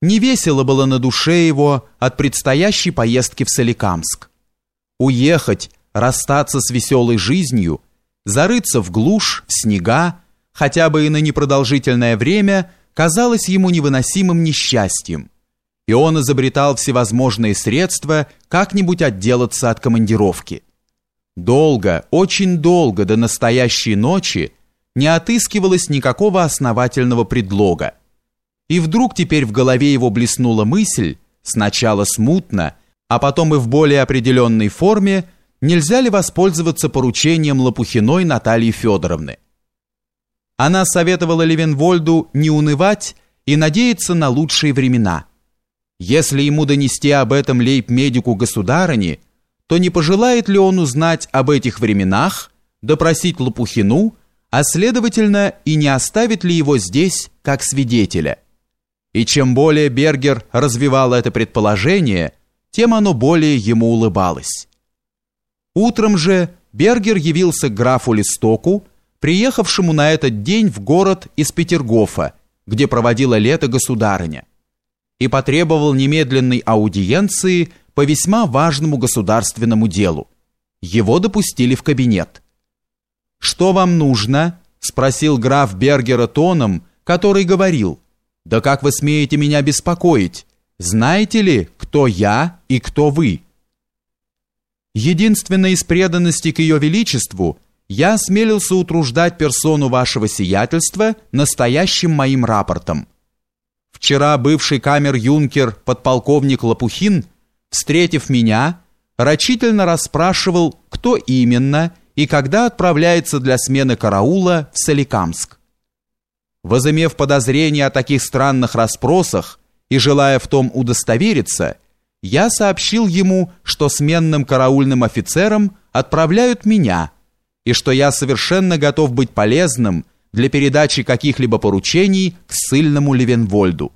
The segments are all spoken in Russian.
Не весело было на душе его от предстоящей поездки в Соликамск. Уехать, расстаться с веселой жизнью, зарыться в глушь, в снега, хотя бы и на непродолжительное время, казалось ему невыносимым несчастьем. И он изобретал всевозможные средства как-нибудь отделаться от командировки. Долго, очень долго до настоящей ночи не отыскивалось никакого основательного предлога. И вдруг теперь в голове его блеснула мысль, сначала смутно, а потом и в более определенной форме, нельзя ли воспользоваться поручением Лопухиной Натальи Федоровны. Она советовала Левенвольду не унывать и надеяться на лучшие времена. Если ему донести об этом лейб-медику государыни, то не пожелает ли он узнать об этих временах, допросить Лопухину, а следовательно и не оставит ли его здесь как свидетеля. И чем более Бергер развивал это предположение, тем оно более ему улыбалось. Утром же Бергер явился к графу Листоку, приехавшему на этот день в город из Петергофа, где проводила лето государыня, и потребовал немедленной аудиенции по весьма важному государственному делу. Его допустили в кабинет. «Что вам нужно?» – спросил граф Бергера тоном, который говорил – да как вы смеете меня беспокоить? Знаете ли, кто я и кто вы? Единственно из преданности к ее величеству я осмелился утруждать персону вашего сиятельства настоящим моим рапортом. Вчера бывший камер-юнкер подполковник Лопухин, встретив меня, рачительно расспрашивал, кто именно и когда отправляется для смены караула в Соликамск. Возымев подозрение о таких странных расспросах и желая в том удостовериться, я сообщил ему, что сменным караульным офицером отправляют меня, и что я совершенно готов быть полезным для передачи каких-либо поручений к ссыльному Левенвольду.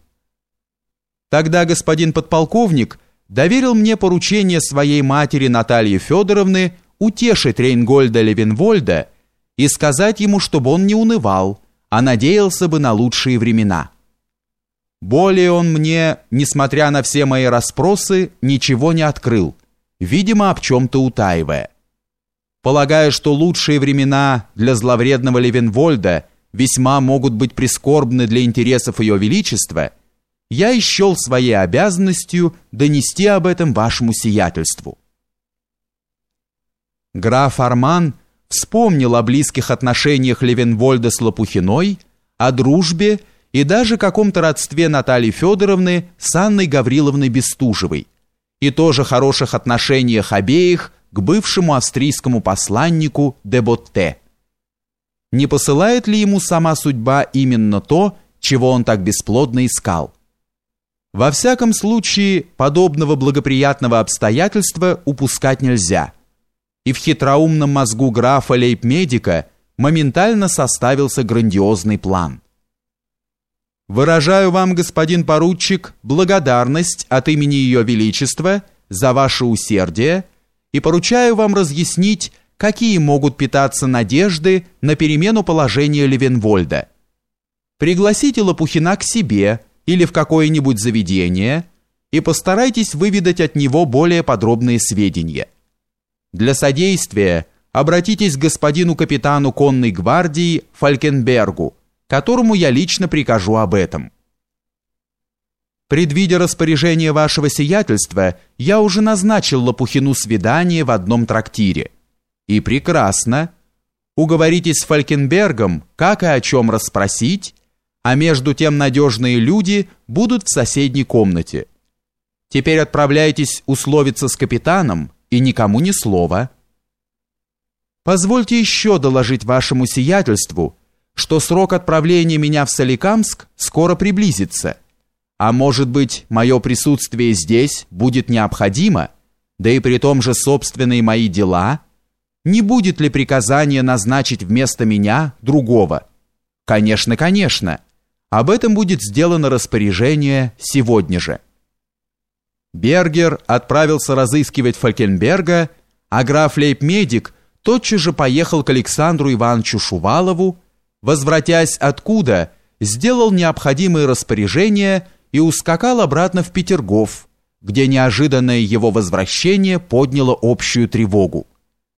Тогда господин подполковник доверил мне поручение своей матери Натальи Федоровны утешить Рейнгольда Левенвольда и сказать ему, чтобы он не унывал, а надеялся бы на лучшие времена. Более он мне, несмотря на все мои расспросы, ничего не открыл, видимо, об чем-то утаивая. Полагая, что лучшие времена для зловредного Левенвольда весьма могут быть прискорбны для интересов Ее Величества, я исчел своей обязанностью донести об этом вашему сиятельству. Граф Арман вспомнил о близких отношениях Левенвольда с Лопухиной, о дружбе и даже каком-то родстве Натальи Федоровны с Анной Гавриловной Бестужевой и тоже хороших отношениях обеих к бывшему австрийскому посланнику де Ботте. Не посылает ли ему сама судьба именно то, чего он так бесплодно искал? Во всяком случае, подобного благоприятного обстоятельства упускать нельзя – и в хитроумном мозгу графа лейб-медика моментально составился грандиозный план. Выражаю вам, господин поручик, благодарность от имени Ее Величества за ваше усердие и поручаю вам разъяснить, какие могут питаться надежды на перемену положения Левенвольда. Пригласите Лопухина к себе или в какое-нибудь заведение и постарайтесь выведать от него более подробные сведения. Для содействия обратитесь к господину капитану конной гвардии Фалькенбергу, которому я лично прикажу об этом. Предвидя распоряжение вашего сиятельства, я уже назначил Лопухину свидание в одном трактире. И прекрасно. Уговоритесь с Фалькенбергом, как и о чем расспросить, а между тем надежные люди будут в соседней комнате. Теперь отправляйтесь условиться с капитаном, и никому ни слова. Позвольте еще доложить вашему сиятельству, что срок отправления меня в Соликамск скоро приблизится, а может быть, мое присутствие здесь будет необходимо, да и при том же собственные мои дела, не будет ли приказание назначить вместо меня другого? Конечно, конечно. Об этом будет сделано распоряжение сегодня же. Бергер отправился разыскивать Фалькенберга, а граф Лейб-медик тотчас же поехал к Александру Ивановичу Шувалову, возвратясь откуда, сделал необходимые распоряжения и ускакал обратно в Петергоф, где неожиданное его возвращение подняло общую тревогу.